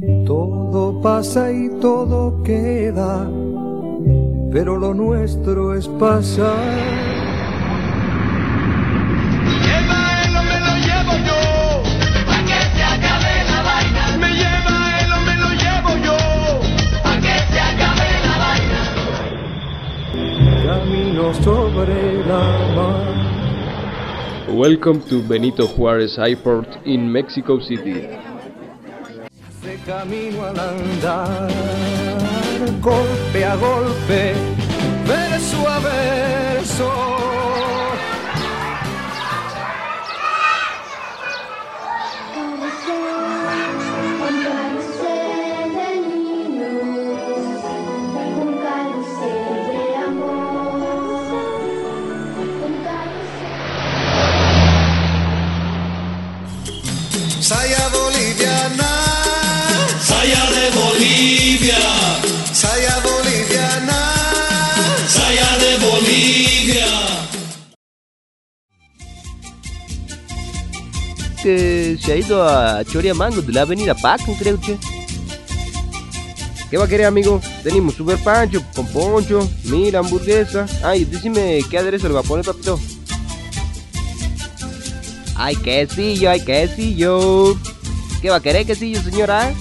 Todo pasa y todo queda, pero lo nuestro es pasar. Lleva él o me lo llevo yo. Pa' que se acabe la vaina. Me lleva él o me lo llevo yo. Pa' que se acabe la vaina. Camino sobre la mar. Welcome to Benito Juárez Airport in Mexico City. De camino al andar, golpe a golpe, verso a verso. Un carrusel que se ha ido a Choriamango de la avenida Paco, creo que. ¿Qué va a querer, amigo? Tenemos super pancho con poncho, mil hamburguesa. Ay, decime qué aderezo le va a poner, papito. Ay, quesillo, ay, quesillo. ¿Qué va a querer, quesillo, señora?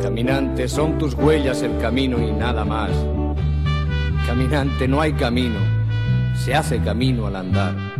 Caminante, son tus huellas el camino y nada más. Caminante, no hay camino, se hace camino al andar.